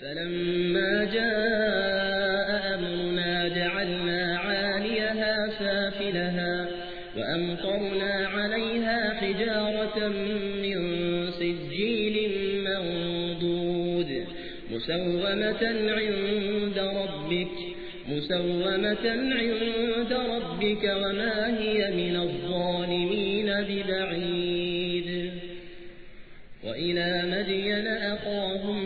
فلما جاء أمرنا جعلنا عاليها سافلها وأمطرنا عليها حجارة من سجيل منضود مسومة عند ربك مسومة عند ربك وما هي من الظالمين ببعيد. وإلى مدين أخاهم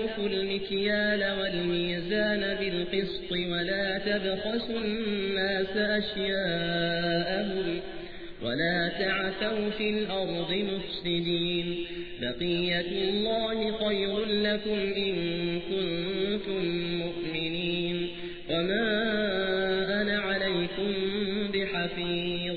قوم أوفوا المكيال والميزان بالقسط ولا تبخسوا الناس أشياءهم ولا تعثوا في الأرض مفسدين. بقية الله خير لكم إن كنتم مؤمنين. وما أنا عليكم بحفيظ.